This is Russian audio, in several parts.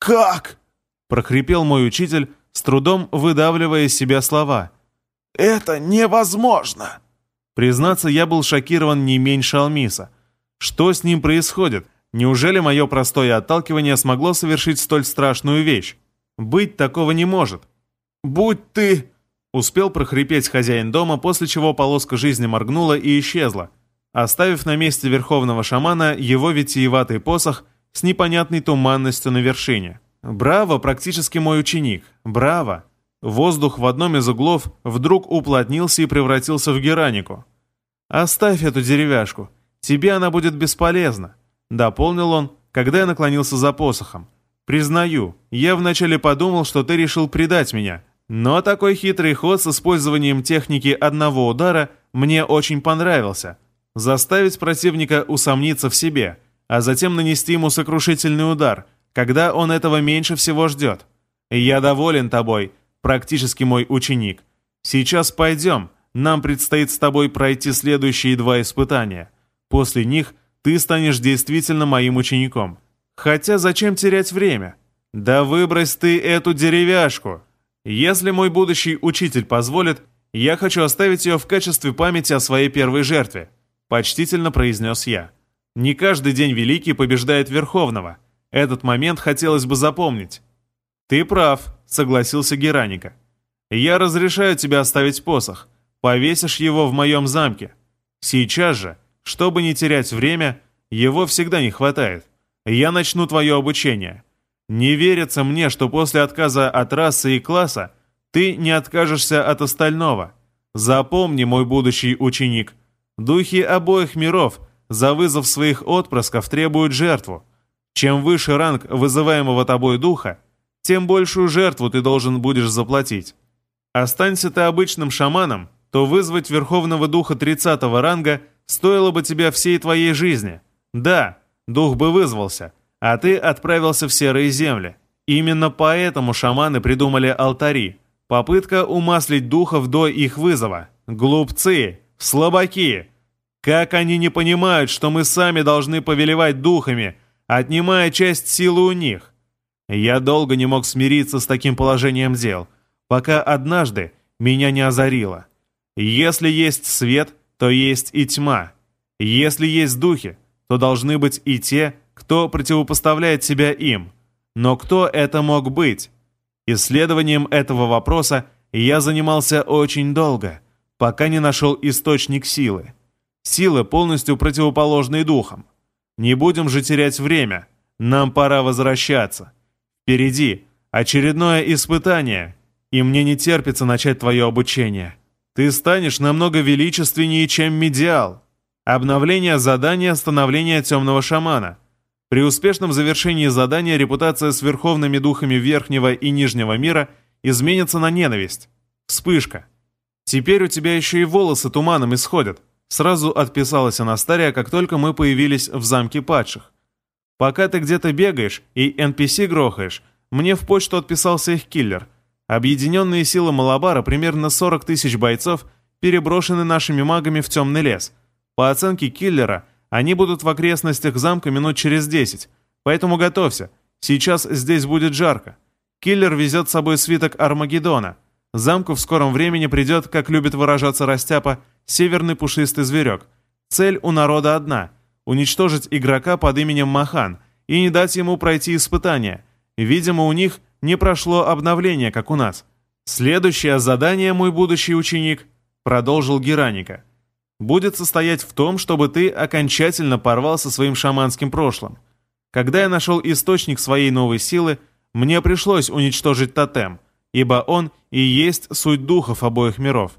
«Как?» — прохрипел мой учитель, с трудом выдавливая из себя слова. «Это невозможно!» Признаться, я был шокирован не меньше Алмиса. Что с ним происходит? Неужели мое простое отталкивание смогло совершить столь страшную вещь? Быть такого не может. «Будь ты...» Успел прохрипеть хозяин дома, после чего полоска жизни моргнула и исчезла, оставив на месте верховного шамана его витиеватый посох с непонятной туманностью на вершине. «Браво, практически мой ученик! Браво!» Воздух в одном из углов вдруг уплотнился и превратился в геранику. «Оставь эту деревяшку. Тебе она будет бесполезна», — дополнил он, когда я наклонился за посохом. «Признаю, я вначале подумал, что ты решил предать меня, но такой хитрый ход с использованием техники одного удара мне очень понравился. Заставить противника усомниться в себе, а затем нанести ему сокрушительный удар, когда он этого меньше всего ждет. Я доволен тобой, практически мой ученик. Сейчас пойдем, нам предстоит с тобой пройти следующие два испытания. После них ты станешь действительно моим учеником. Хотя зачем терять время? Да выбрось ты эту деревяшку. Если мой будущий учитель позволит, я хочу оставить ее в качестве памяти о своей первой жертве, почтительно произнес я. Не каждый день Великий побеждает Верховного. Этот момент хотелось бы запомнить. Ты прав, согласился Гераника. «Я разрешаю тебе оставить посох. Повесишь его в моем замке. Сейчас же, чтобы не терять время, его всегда не хватает. Я начну твое обучение. Не верится мне, что после отказа от расы и класса ты не откажешься от остального. Запомни, мой будущий ученик, духи обоих миров за вызов своих отпрысков требуют жертву. Чем выше ранг вызываемого тобой духа, тем большую жертву ты должен будешь заплатить. Останься ты обычным шаманом, то вызвать Верховного Духа 30 ранга стоило бы тебе всей твоей жизни. Да, дух бы вызвался, а ты отправился в серые земли. Именно поэтому шаманы придумали алтари. Попытка умаслить духов до их вызова. Глупцы, слабаки. Как они не понимают, что мы сами должны повелевать духами, отнимая часть силы у них? Я долго не мог смириться с таким положением дел, пока однажды меня не озарило. Если есть свет, то есть и тьма. Если есть духи, то должны быть и те, кто противопоставляет себя им. Но кто это мог быть? Исследованием этого вопроса я занимался очень долго, пока не нашел источник силы. Силы, полностью противоположные духам. Не будем же терять время, нам пора возвращаться. Впереди очередное испытание, и мне не терпится начать твое обучение. Ты станешь намного величественнее, чем Медиал. Обновление задания становления темного шамана. При успешном завершении задания репутация с верховными духами Верхнего и Нижнего мира изменится на ненависть. Вспышка. Теперь у тебя еще и волосы туманом исходят. Сразу отписалась Анастария, как только мы появились в замке падших. Пока ты где-то бегаешь и NPC грохаешь, мне в почту отписался их киллер. Объединенные силы Малабара, примерно 40 тысяч бойцов, переброшены нашими магами в темный лес. По оценке киллера, они будут в окрестностях замка минут через 10, поэтому готовься. Сейчас здесь будет жарко. Киллер везет с собой свиток Армагеддона. Замку в скором времени придет, как любит выражаться Растяпа, северный пушистый зверек. Цель у народа одна — уничтожить игрока под именем Махан и не дать ему пройти испытание. Видимо, у них не прошло обновление, как у нас. Следующее задание, мой будущий ученик, продолжил Гераника, будет состоять в том, чтобы ты окончательно порвал со своим шаманским прошлым. Когда я нашел источник своей новой силы, мне пришлось уничтожить тотем, ибо он и есть суть духов обоих миров.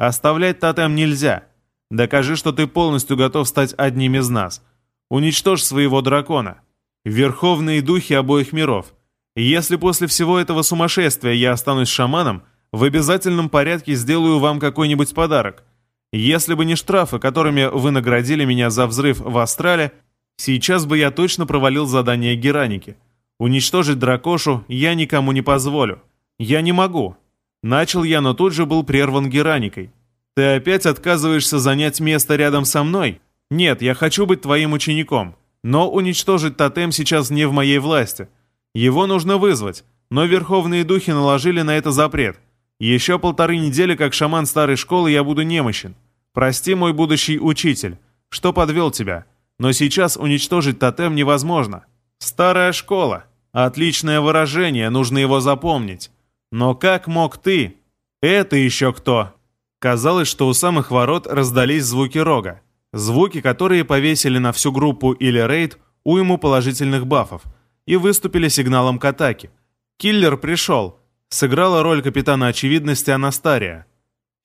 Оставлять тотем нельзя — Докажи, что ты полностью готов стать одним из нас. Уничтожь своего дракона. Верховные духи обоих миров. Если после всего этого сумасшествия я останусь шаманом, в обязательном порядке сделаю вам какой-нибудь подарок. Если бы не штрафы, которыми вы наградили меня за взрыв в Астрале, сейчас бы я точно провалил задание Гераники. Уничтожить дракошу я никому не позволю. Я не могу. Начал я, но тут же был прерван Гераникой. Ты опять отказываешься занять место рядом со мной? Нет, я хочу быть твоим учеником. Но уничтожить тотем сейчас не в моей власти. Его нужно вызвать, но верховные духи наложили на это запрет. Еще полторы недели, как шаман старой школы, я буду немощен. Прости, мой будущий учитель, что подвел тебя. Но сейчас уничтожить тотем невозможно. Старая школа. Отличное выражение, нужно его запомнить. Но как мог ты? Это еще кто? Казалось, что у самых ворот раздались звуки рога. Звуки, которые повесили на всю группу или рейд уйму положительных бафов и выступили сигналом к атаке. Киллер пришел. Сыграла роль капитана очевидности Анастария.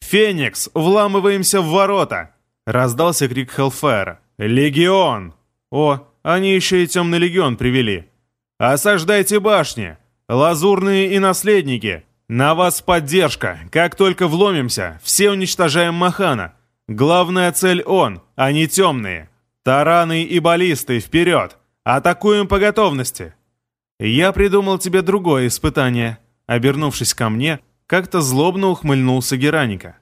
«Феникс, вламываемся в ворота!» Раздался крик Хелфайра. «Легион!» «О, они еще и темный легион привели!» «Осаждайте башни! Лазурные и наследники! На вас поддержка! Как только вломимся, все уничтожаем Махана! Главная цель он, а не темные! Тараны и баллисты, вперед! Атакуем по готовности!» «Я придумал тебе другое испытание», обернувшись ко мне, как-то злобно ухмыльнулся Гераника.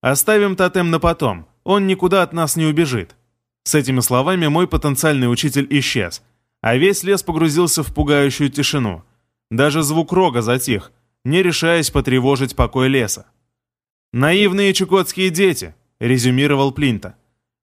«Оставим тотем на потом, он никуда от нас не убежит». С этими словами мой потенциальный учитель исчез, а весь лес погрузился в пугающую тишину. Даже звук рога затих, не решаясь потревожить покой леса. «Наивные чукотские дети», — резюмировал Плинта.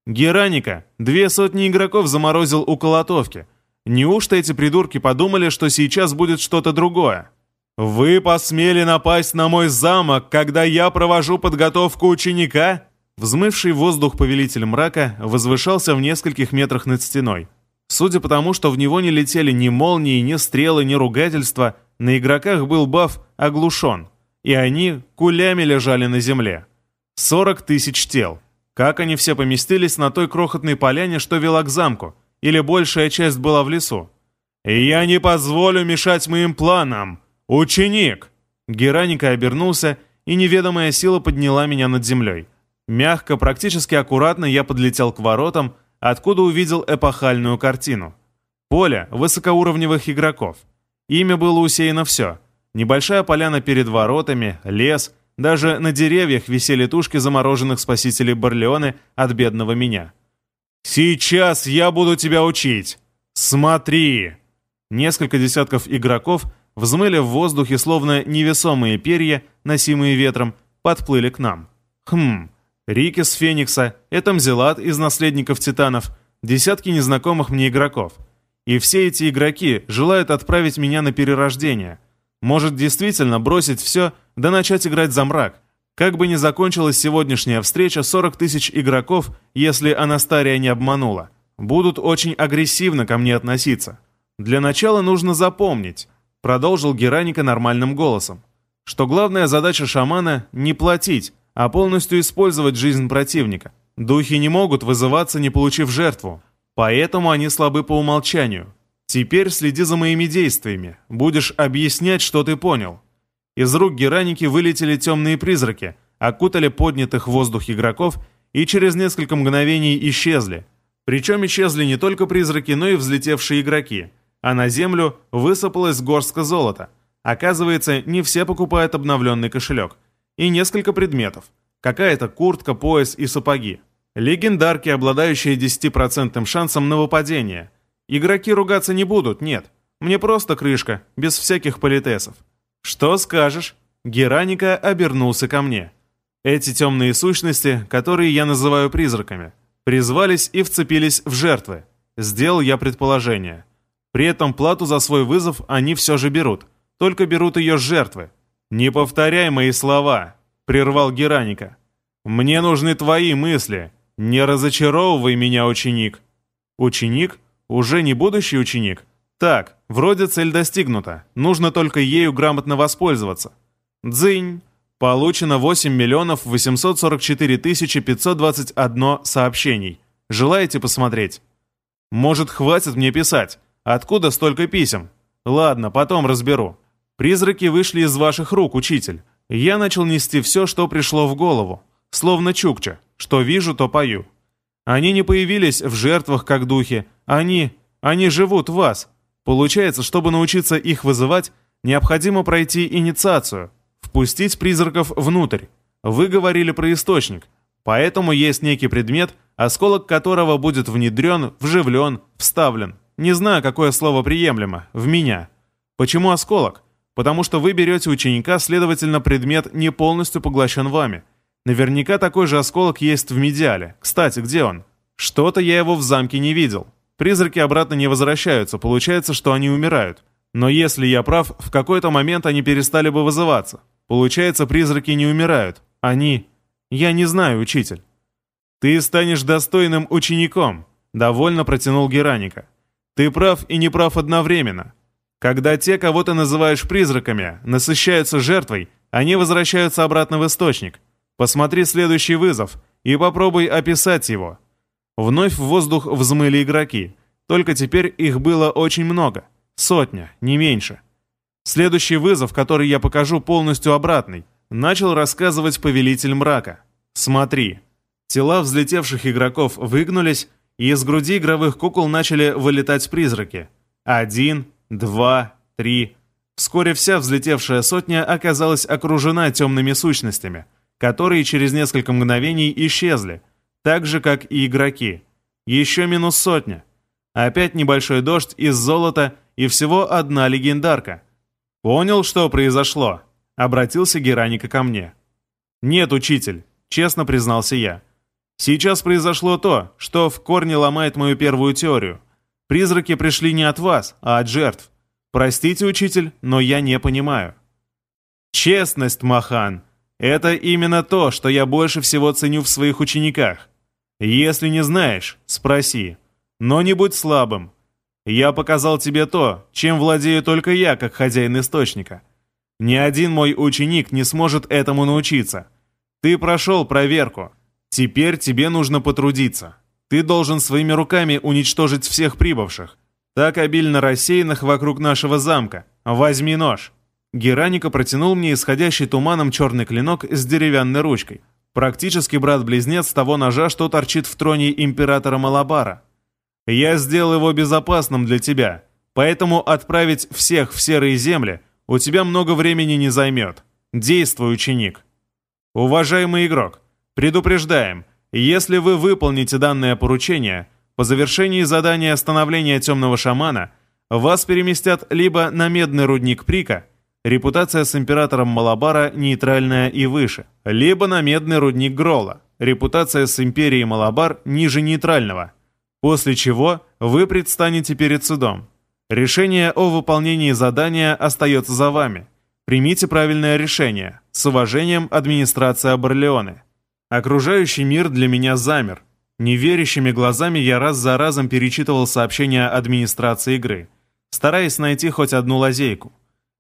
«Гераника две сотни игроков заморозил у Колотовки. Неужто эти придурки подумали, что сейчас будет что-то другое?» «Вы посмели напасть на мой замок, когда я провожу подготовку ученика?» Взмывший воздух повелитель мрака возвышался в нескольких метрах над стеной. Судя по тому, что в него не летели ни молнии, ни стрелы, ни ругательства, на игроках был баф «Оглушен», и они кулями лежали на земле. 40 тысяч тел. Как они все поместились на той крохотной поляне, что вела к замку? Или большая часть была в лесу? «Я не позволю мешать моим планам!» «Ученик!» Гераника обернулся, и неведомая сила подняла меня над землей. Мягко, практически аккуратно я подлетел к воротам, откуда увидел эпохальную картину. Поле высокоуровневых игроков. Ими было усеяно все. Небольшая поляна перед воротами, лес, даже на деревьях висели тушки замороженных спасителей Барлеоне от бедного меня. «Сейчас я буду тебя учить! Смотри!» Несколько десятков игроков взмыли в воздухе, словно невесомые перья, носимые ветром, подплыли к нам. Хм, Рикис Феникса, Этамзелат из «Наследников Титанов», десятки незнакомых мне игроков. И все эти игроки желают отправить меня на перерождение. Может действительно бросить все, да начать играть за мрак. Как бы ни закончилась сегодняшняя встреча, 40 тысяч игроков, если Анастария не обманула, будут очень агрессивно ко мне относиться. Для начала нужно запомнить, продолжил Гераника нормальным голосом, что главная задача шамана — не платить, а полностью использовать жизнь противника. Духи не могут вызываться, не получив жертву, поэтому они слабы по умолчанию. Теперь следи за моими действиями, будешь объяснять, что ты понял. Из рук Гераники вылетели темные призраки, окутали поднятых в воздух игроков и через несколько мгновений исчезли. Причем исчезли не только призраки, но и взлетевшие игроки — а на землю высыпалась горстка золота. Оказывается, не все покупают обновленный кошелек. И несколько предметов. Какая-то куртка, пояс и сапоги. Легендарки, обладающие 10% шансом на выпадение. Игроки ругаться не будут, нет. Мне просто крышка, без всяких политесов. Что скажешь? Гераника обернулся ко мне. Эти темные сущности, которые я называю призраками, призвались и вцепились в жертвы. Сделал я предположение. При этом плату за свой вызов они все же берут, только берут ее с жертвы. «Не повторяй мои слова», — прервал Гераника. «Мне нужны твои мысли. Не разочаровывай меня, ученик». «Ученик? Уже не будущий ученик?» «Так, вроде цель достигнута. Нужно только ею грамотно воспользоваться». «Дзынь!» Получено 8 миллионов 844 тысячи 521 сообщений. Желаете посмотреть? Может, хватит мне писать? Откуда столько писем? Ладно, потом разберу. Призраки вышли из ваших рук, учитель. Я начал нести все, что пришло в голову. Словно чукча. Что вижу, то пою. Они не появились в жертвах, как духи. Они... они живут в вас. Получается, чтобы научиться их вызывать, необходимо пройти инициацию. Впустить призраков внутрь. Вы говорили про источник. Поэтому есть некий предмет, осколок которого будет внедрен, вживлен, вставлен. Не знаю, какое слово приемлемо. В меня. Почему осколок? Потому что вы берете ученика, следовательно, предмет не полностью поглощен вами. Наверняка такой же осколок есть в медиале. Кстати, где он? Что-то я его в замке не видел. Призраки обратно не возвращаются, получается, что они умирают. Но если я прав, в какой-то момент они перестали бы вызываться. Получается, призраки не умирают. Они... Я не знаю, учитель. Ты станешь достойным учеником, довольно протянул Гераника. Ты прав и не прав одновременно. Когда те, кого ты называешь призраками, насыщаются жертвой, они возвращаются обратно в источник. Посмотри следующий вызов и попробуй описать его. Вновь в воздух взмыли игроки. Только теперь их было очень много. Сотня, не меньше. Следующий вызов, который я покажу, полностью обратный. Начал рассказывать повелитель мрака. Смотри. Тела взлетевших игроков выгнулись, и из груди игровых кукол начали вылетать призраки. Один, два, три. Вскоре вся взлетевшая сотня оказалась окружена темными сущностями, которые через несколько мгновений исчезли, так же, как и игроки. Еще минус сотня. Опять небольшой дождь из золота и всего одна легендарка. «Понял, что произошло?» — обратился Гераника ко мне. «Нет, учитель», — честно признался я. «Сейчас произошло то, что в корне ломает мою первую теорию. Призраки пришли не от вас, а от жертв. Простите, учитель, но я не понимаю». «Честность, Махан, это именно то, что я больше всего ценю в своих учениках. Если не знаешь, спроси. Но не будь слабым. Я показал тебе то, чем владею только я, как хозяин источника. Ни один мой ученик не сможет этому научиться. Ты прошел проверку. Теперь тебе нужно потрудиться. Ты должен своими руками уничтожить всех прибывших, так обильно рассеянных вокруг нашего замка. Возьми нож». Гераника протянул мне исходящий туманом черный клинок с деревянной ручкой. Практически брат-близнец того ножа, что торчит в троне императора Малабара. Я сделал его безопасным для тебя, поэтому отправить всех в серые земли у тебя много времени не займет. Действуй, ученик. Уважаемый игрок, предупреждаем, если вы выполните данное поручение, по завершении задания становления темного шамана, вас переместят либо на медный рудник Прика – Репутация с императором Малабара нейтральная и выше. Либо на медный рудник Грола. Репутация с империей Малабар ниже нейтрального. После чего вы предстанете перед судом. Решение о выполнении задания остается за вами. Примите правильное решение. С уважением, администрация Барлеоне. Окружающий мир для меня замер. Неверящими глазами я раз за разом перечитывал сообщения администрации игры, стараясь найти хоть одну лазейку.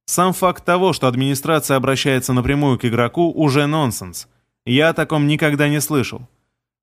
Сам факт того, что администрация обращается напрямую к игроку, уже нонсенс. Я о таком никогда не слышал.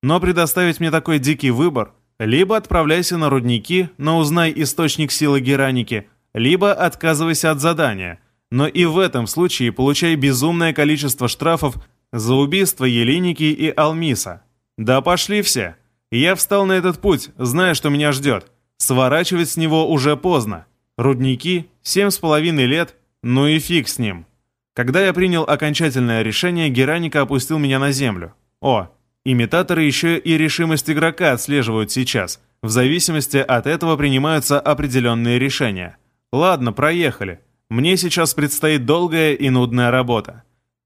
Но предоставить мне такой дикий выбор – либо отправляйся на рудники, но узнай источник силы Гераники, либо отказывайся от задания, но и в этом случае получай безумное количество штрафов за убийство Елиники и Алмиса. Да пошли все. Я встал на этот путь, зная, что меня ждет. Сворачивать с него уже поздно. Рудники, семь с половиной лет – ну и фиг с ним. Когда я принял окончательное решение, Гераника опустил меня на землю. О, имитаторы еще и решимость игрока отслеживают сейчас. В зависимости от этого принимаются определенные решения. Ладно, проехали. Мне сейчас предстоит долгая и нудная работа.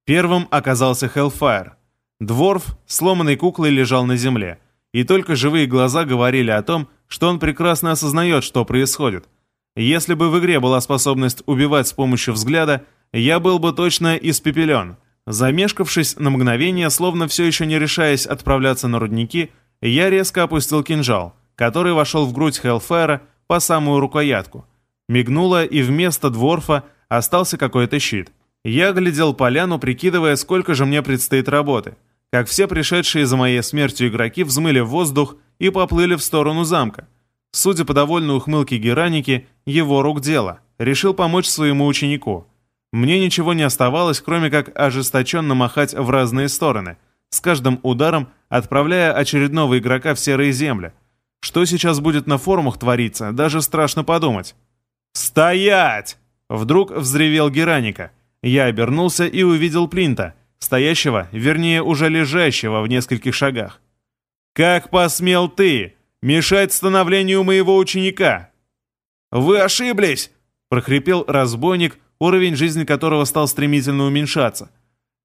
Первым оказался Hellfire. Дворф, сломанной куклой, лежал на земле. И только живые глаза говорили о том, что он прекрасно осознает, что происходит – если бы в игре была способность убивать с помощью взгляда, я был бы точно испепелен. Замешкавшись на мгновение, словно все еще не решаясь отправляться на рудники, я резко опустил кинжал, который вошел в грудь Хеллфайра по самую рукоятку. Мигнуло, и вместо дворфа остался какой-то щит. Я глядел поляну, прикидывая, сколько же мне предстоит работы. Как все пришедшие за моей смертью игроки взмыли в воздух и поплыли в сторону замка. Судя по довольной ухмылке Гераники, его рук дело. Решил помочь своему ученику. Мне ничего не оставалось, кроме как ожесточенно махать в разные стороны, с каждым ударом отправляя очередного игрока в серые земли. Что сейчас будет на форумах твориться, даже страшно подумать. «Стоять!» Вдруг взревел Гераника. Я обернулся и увидел Плинта, стоящего, вернее, уже лежащего в нескольких шагах. «Как посмел ты!» мешать становлению моего ученика». «Вы ошиблись!» — прохрипел разбойник, уровень жизни которого стал стремительно уменьшаться.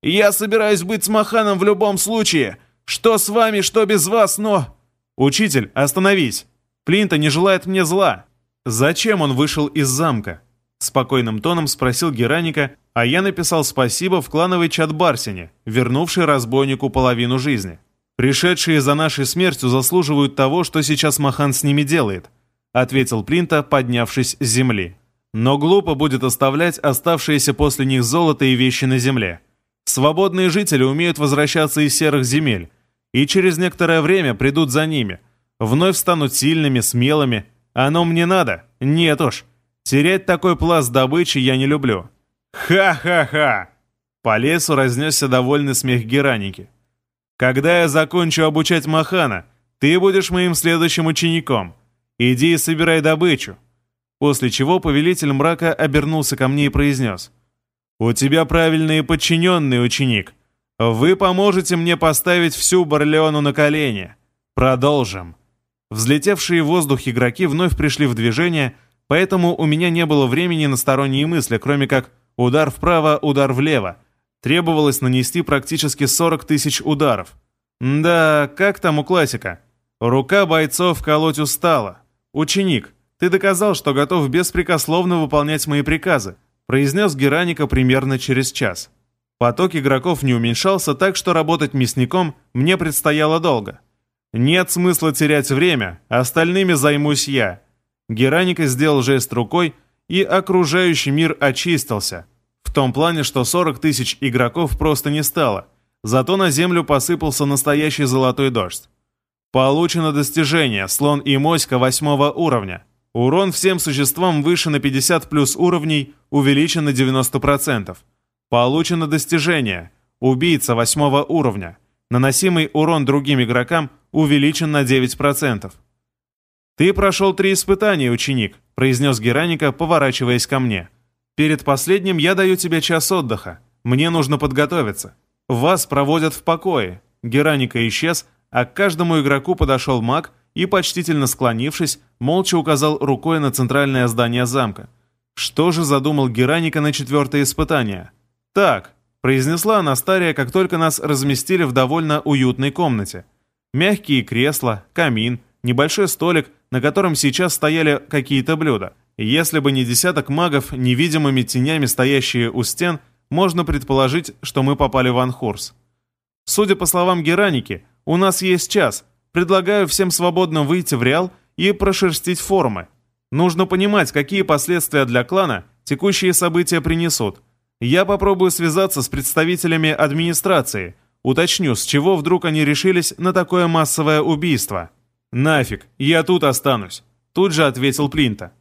«Я собираюсь быть с Маханом в любом случае! Что с вами, что без вас, но...» «Учитель, остановись! Плинта не желает мне зла!» «Зачем он вышел из замка?» Спокойным тоном спросил Гераника, а я написал спасибо в клановый чат Барсине, вернувший разбойнику половину жизни. «Пришедшие за нашей смертью заслуживают того, что сейчас Махан с ними делает», ответил Плинта, поднявшись с земли. «Но глупо будет оставлять оставшиеся после них золото и вещи на земле. Свободные жители умеют возвращаться из серых земель, и через некоторое время придут за ними, вновь станут сильными, смелыми. Оно мне надо? Нет уж. Терять такой пласт добычи я не люблю». «Ха-ха-ха!» По лесу разнесся довольный смех Гераники. Когда я закончу обучать Махана, ты будешь моим следующим учеником. Иди и собирай добычу». После чего повелитель мрака обернулся ко мне и произнес. «У тебя правильные подчиненные, ученик. Вы поможете мне поставить всю Барлеону на колени. Продолжим». Взлетевшие в воздух игроки вновь пришли в движение, поэтому у меня не было времени на сторонние мысли, кроме как удар вправо, удар влево, Требовалось нанести практически 40 тысяч ударов. Да, как там у классика? Рука бойцов колоть устала. Ученик, ты доказал, что готов беспрекословно выполнять мои приказы, произнес Гераника примерно через час. Поток игроков не уменьшался, так что работать мясником мне предстояло долго. Нет смысла терять время, остальными займусь я. Гераника сделал жест рукой, и окружающий мир очистился – в том плане, что 40 тысяч игроков просто не стало, зато на землю посыпался настоящий золотой дождь. Получено достижение «Слон и моська» восьмого уровня. Урон всем существам выше на 50 плюс уровней увеличен на 90%. Получено достижение «Убийца» восьмого уровня. Наносимый урон другим игрокам увеличен на 9%. «Ты прошел три испытания, ученик», — произнес Гераника, поворачиваясь ко мне. Перед последним я даю тебе час отдыха. Мне нужно подготовиться. Вас проводят в покое. Гераника исчез, а к каждому игроку подошел маг и, почтительно склонившись, молча указал рукой на центральное здание замка. Что же задумал Гераника на четвертое испытание? «Так», — произнесла Анастария, как только нас разместили в довольно уютной комнате. Мягкие кресла, камин, небольшой столик, на котором сейчас стояли какие-то блюда — если бы не десяток магов, невидимыми тенями стоящие у стен, можно предположить, что мы попали в Анхурс. Судя по словам Гераники, у нас есть час. Предлагаю всем свободно выйти в Реал и прошерстить формы. Нужно понимать, какие последствия для клана текущие события принесут. Я попробую связаться с представителями администрации, уточню, с чего вдруг они решились на такое массовое убийство. «Нафиг, я тут останусь», — тут же ответил Плинта.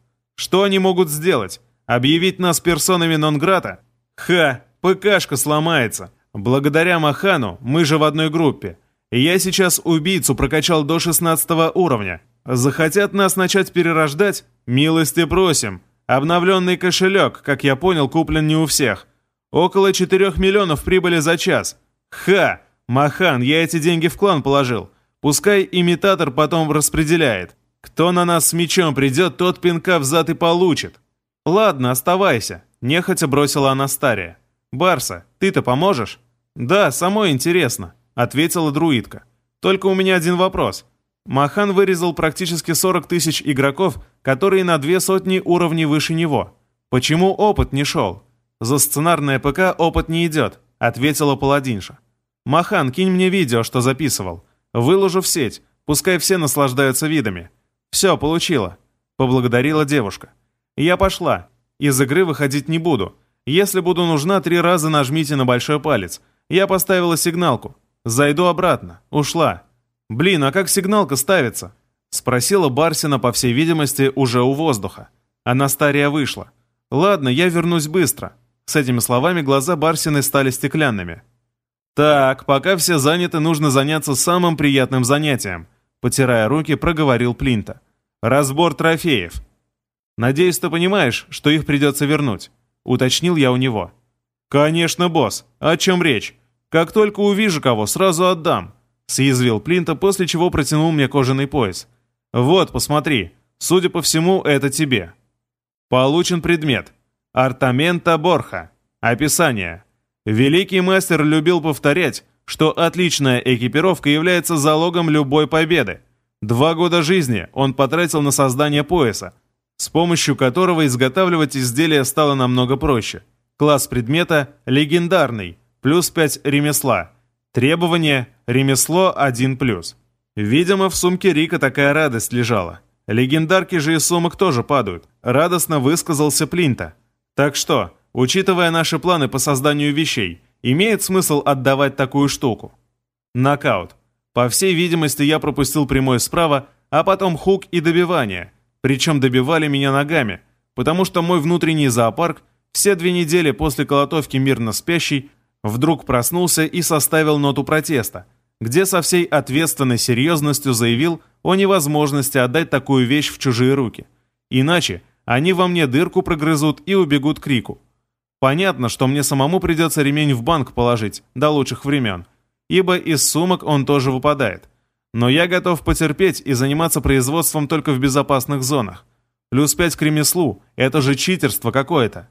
Что они могут сделать? Объявить нас персонами нон-грата? Ха, ПКшка сломается. Благодаря Махану мы же в одной группе. Я сейчас убийцу прокачал до 16 уровня. Захотят нас начать перерождать? Милости просим. Обновленный кошелек, как я понял, куплен не у всех. Около 4 миллионов прибыли за час. Ха! Махан, я эти деньги в клан положил. Пускай имитатор потом распределяет. Кто на нас с мечом придет, тот пинка в зад и получит. Ладно, оставайся, нехотя бросила Анастария. Барса, ты-то поможешь? Да, самой интересно, ответила друидка. Только у меня один вопрос. Махан вырезал практически 40 тысяч игроков, которые на две сотни уровней выше него. Почему опыт не шел? За сценарное ПК опыт не идет, ответила паладинша. Махан, кинь мне видео, что записывал. Выложу в сеть, пускай все наслаждаются видами. «Все, получила», — поблагодарила девушка. «Я пошла. Из игры выходить не буду. Если буду нужна, три раза нажмите на большой палец. Я поставила сигналку. Зайду обратно. Ушла. Блин, а как сигналка ставится?» Спросила Барсина, по всей видимости, уже у воздуха. Анастария вышла. «Ладно, я вернусь быстро». С этими словами глаза Барсины стали стеклянными. «Так, пока все заняты, нужно заняться самым приятным занятием потирая руки, проговорил Плинта. «Разбор трофеев». «Надеюсь, ты понимаешь, что их придется вернуть», — уточнил я у него. «Конечно, босс. О чем речь? Как только увижу кого, сразу отдам», — съязвил Плинта, после чего протянул мне кожаный пояс. «Вот, посмотри. Судя по всему, это тебе». Получен предмет. Артамента Борха. Описание. Великий мастер любил повторять, что отличная экипировка является залогом любой победы. Два года жизни он потратил на создание пояса, с помощью которого изготавливать изделия стало намного проще. Класс предмета – легендарный, плюс 5 ремесла. Требование – ремесло 1+. Видимо, в сумке Рика такая радость лежала. Легендарки же из сумок тоже падают. Радостно высказался Плинта. Так что, учитывая наши планы по созданию вещей, имеет смысл отдавать такую штуку? Нокаут. По всей видимости, я пропустил прямой справа, а потом хук и добивание. Причем добивали меня ногами, потому что мой внутренний зоопарк все две недели после колотовки мирно спящий вдруг проснулся и составил ноту протеста, где со всей ответственной серьезностью заявил о невозможности отдать такую вещь в чужие руки. Иначе они во мне дырку прогрызут и убегут к Рику. Понятно, что мне самому придется ремень в банк положить до лучших времен, ибо из сумок он тоже выпадает. Но я готов потерпеть и заниматься производством только в безопасных зонах. Плюс пять к ремеслу – это же читерство какое-то.